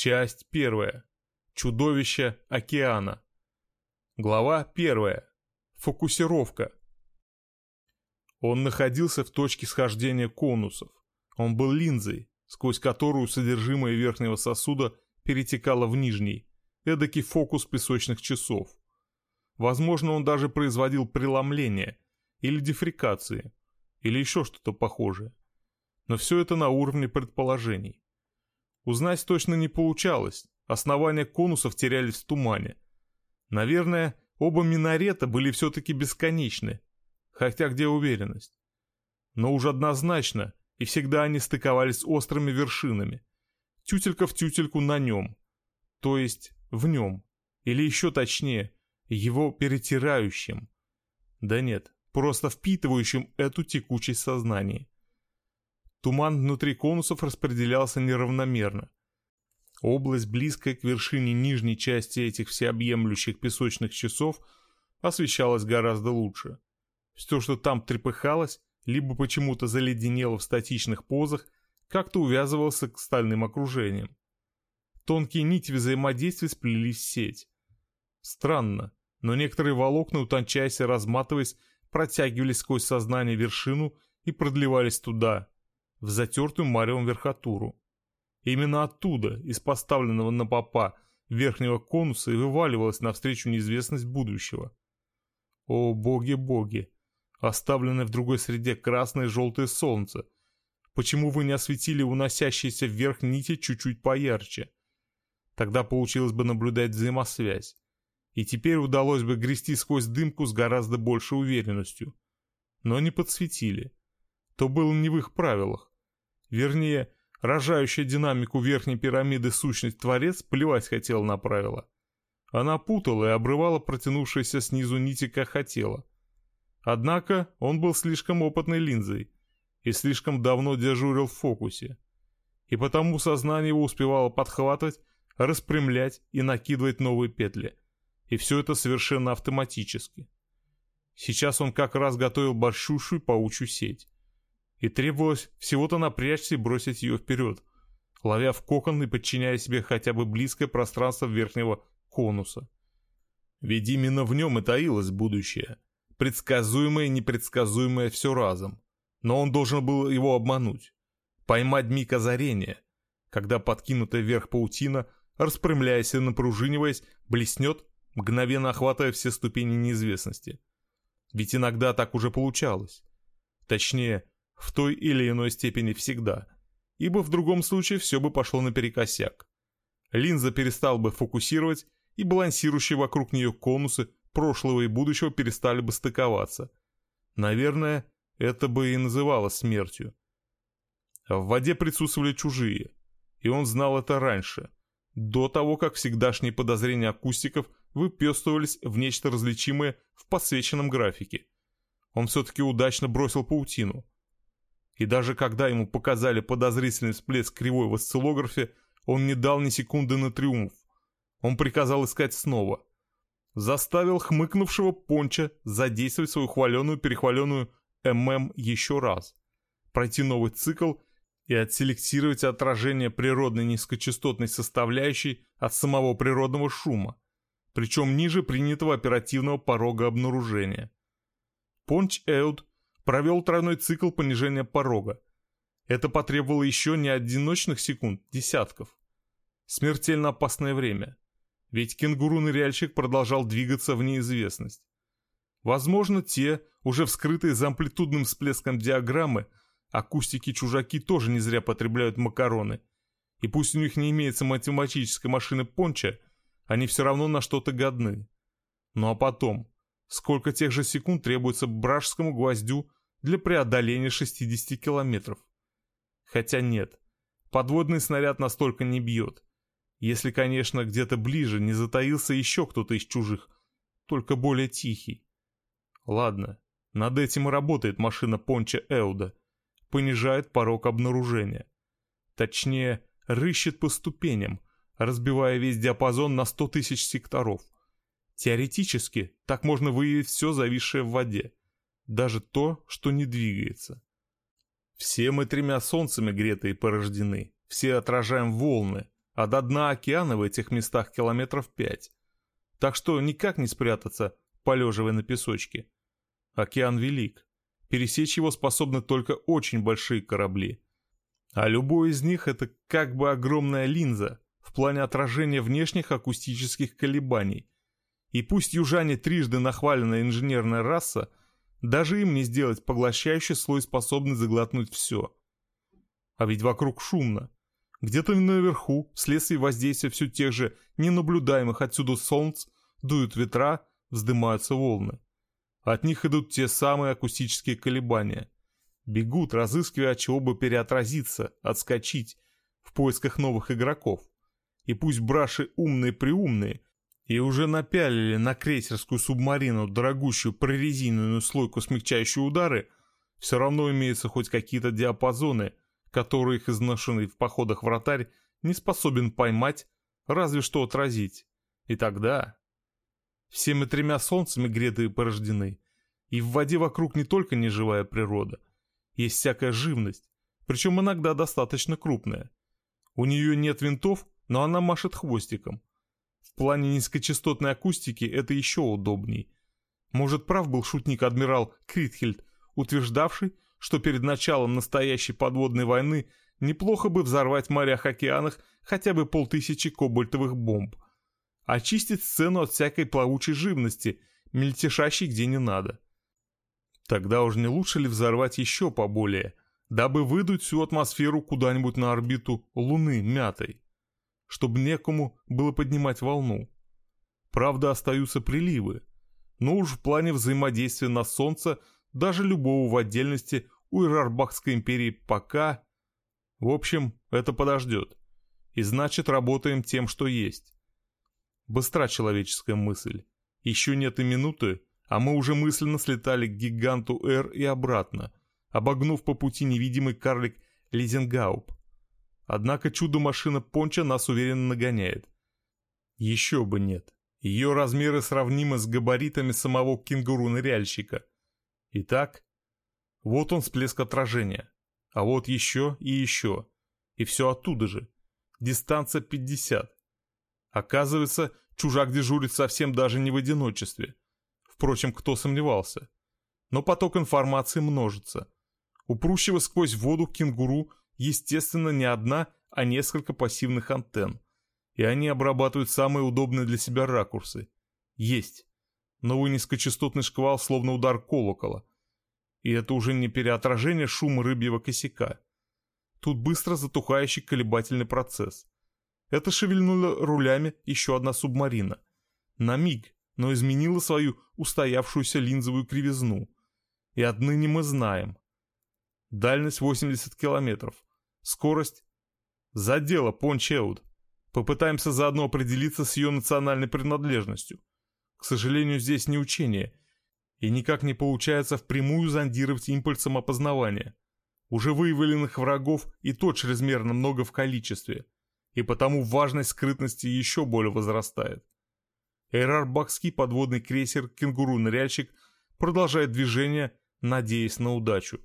Часть первая. Чудовище океана. Глава первая. Фокусировка. Он находился в точке схождения конусов. Он был линзой, сквозь которую содержимое верхнего сосуда перетекало в нижний, эдакий фокус песочных часов. Возможно, он даже производил преломление или дефрикации, или еще что-то похожее. Но все это на уровне предположений. Узнать точно не получалось, основания конусов терялись в тумане. Наверное, оба минарета были все-таки бесконечны, хотя где уверенность? Но уж однозначно, и всегда они стыковались с острыми вершинами. Тютелька в тютельку на нем, то есть в нем, или еще точнее, его перетирающим. Да нет, просто впитывающим эту текучесть сознания. Туман внутри конусов распределялся неравномерно. Область, близкая к вершине нижней части этих всеобъемлющих песочных часов, освещалась гораздо лучше. Все, что там трепыхалось, либо почему-то заледенело в статичных позах, как-то увязывался к стальным окружениям. Тонкие нити взаимодействия сплелись в сеть. Странно, но некоторые волокна, утончаясь и разматываясь, протягивались сквозь сознание вершину и продлевались туда, в затертую маревом верхотуру. Именно оттуда, из поставленного на попа верхнего конуса, и вываливалась навстречу неизвестность будущего. О, боги-боги! Оставленное в другой среде красное и желтое солнце. Почему вы не осветили уносящиеся вверх нити чуть-чуть поярче? Тогда получилось бы наблюдать взаимосвязь. И теперь удалось бы грести сквозь дымку с гораздо большей уверенностью. Но не подсветили. То было не в их правилах. Вернее, рожающая динамику верхней пирамиды сущность Творец плевать хотела на правила. Она путала и обрывала протянувшиеся снизу нити, как хотела. Однако он был слишком опытной линзой и слишком давно дежурил в фокусе. И потому сознание его успевало подхватывать, распрямлять и накидывать новые петли. И все это совершенно автоматически. Сейчас он как раз готовил большущую паучью сеть и требовалось всего-то напрячься и бросить ее вперед, ловя в кокон и подчиняя себе хотя бы близкое пространство верхнего конуса. Ведь именно в нем и таилось будущее, предсказуемое и непредсказуемое все разом. Но он должен был его обмануть, поймать миг озарения, когда подкинутая вверх паутина, распрямляясь и напружиниваясь, блеснет, мгновенно охватывая все ступени неизвестности. Ведь иногда так уже получалось. Точнее, в той или иной степени всегда, ибо в другом случае все бы пошло наперекосяк. Линза перестал бы фокусировать, и балансирующие вокруг нее конусы прошлого и будущего перестали бы стыковаться. Наверное, это бы и называлось смертью. В воде присутствовали чужие, и он знал это раньше, до того, как всегдашние подозрения акустиков выпестывались в нечто различимое в подсвеченном графике. Он все-таки удачно бросил паутину. И даже когда ему показали подозрительный всплеск кривой в осциллографе, он не дал ни секунды на триумф. Он приказал искать снова. Заставил хмыкнувшего Понча задействовать свою хваленую-перехваленную ММ еще раз. Пройти новый цикл и отселектировать отражение природной низкочастотной составляющей от самого природного шума, причем ниже принятого оперативного порога обнаружения. Понч Эуд провел тройной цикл понижения порога. Это потребовало еще не одиночных секунд, десятков. Смертельно опасное время. Ведь кенгуру-ныряльщик продолжал двигаться в неизвестность. Возможно, те, уже вскрытые за амплитудным всплеском диаграммы, акустики-чужаки тоже не зря потребляют макароны. И пусть у них не имеется математической машины понча, они все равно на что-то годны. Ну а потом, сколько тех же секунд требуется бражскому гвоздю для преодоления 60 километров. Хотя нет, подводный снаряд настолько не бьет. Если, конечно, где-то ближе не затаился еще кто-то из чужих, только более тихий. Ладно, над этим и работает машина Понча Эуда. Понижает порог обнаружения. Точнее, рыщет по ступеням, разбивая весь диапазон на 100 тысяч секторов. Теоретически, так можно выявить все зависшее в воде даже то, что не двигается. Все мы тремя солнцами греты и порождены, все отражаем волны, а до дна океана в этих местах километров пять. Так что никак не спрятаться, полеживая на песочке. Океан велик. Пересечь его способны только очень большие корабли. А любой из них — это как бы огромная линза в плане отражения внешних акустических колебаний. И пусть южане трижды нахваленная инженерная раса, даже им не сделать поглощающий слой, способный заглотнуть все. А ведь вокруг шумно. Где-то наверху, вследствие воздействия все тех же ненаблюдаемых отсюда солнц, дуют ветра, вздымаются волны. От них идут те самые акустические колебания. Бегут, разыскивая, от чего бы переотразиться, отскочить, в поисках новых игроков. И пусть браши умные-приумные и уже напялили на крейсерскую субмарину дорогущую прорезиненную слойку смягчающие удары, все равно имеются хоть какие-то диапазоны, которые их изношенный в походах вратарь не способен поймать, разве что отразить. И тогда... Всеми тремя солнцами гретые порождены, и в воде вокруг не только неживая природа, есть всякая живность, причем иногда достаточно крупная. У нее нет винтов, но она машет хвостиком. В плане низкочастотной акустики это еще удобней. Может, прав был шутник-адмирал Критхельд, утверждавший, что перед началом настоящей подводной войны неплохо бы взорвать в морях-океанах хотя бы полтысячи кобальтовых бомб. Очистить сцену от всякой плавучей живности, мельтешащей где не надо. Тогда уж не лучше ли взорвать еще поболее, дабы выдуть всю атмосферу куда-нибудь на орбиту Луны мятой, чтобы некому было поднимать волну. Правда, остаются приливы, но уж в плане взаимодействия на Солнце даже любого в отдельности у Ирарбахской империи пока... В общем, это подождет. И значит, работаем тем, что есть. Быстра человеческая мысль. Еще нет и минуты, а мы уже мысленно слетали к гиганту Р и обратно, обогнув по пути невидимый карлик Лизенгауб. Однако чудо-машина Понча нас уверенно нагоняет. Еще бы нет. Ее размеры сравнимы с габаритами самого кенгуру-ныряльщика. Итак, вот он всплеск отражения. А вот еще и еще. И все оттуда же. Дистанция 50. Оказывается, чужак дежурит совсем даже не в одиночестве. Впрочем, кто сомневался. Но поток информации множится. У прущего сквозь воду кенгуру, естественно, не одна, а несколько пассивных антенн. И они обрабатывают самые удобные для себя ракурсы. Есть. Новый низкочастотный шквал, словно удар колокола. И это уже не переотражение шума рыбьего косяка. Тут быстро затухающий колебательный процесс. Это шевельнула рулями еще одна субмарина. На миг, но изменила свою устоявшуюся линзовую кривизну. И отныне мы знаем. Дальность 80 километров. Скорость... За дело. Попытаемся заодно определиться с ее национальной принадлежностью. К сожалению, здесь не учение, и никак не получается впрямую зондировать импульсом опознавания. Уже выявленных врагов и то чрезмерно много в количестве, и потому важность скрытности еще более возрастает. Эйрарбахский подводный крейсер «Кенгуру-ныряльщик» продолжает движение, надеясь на удачу.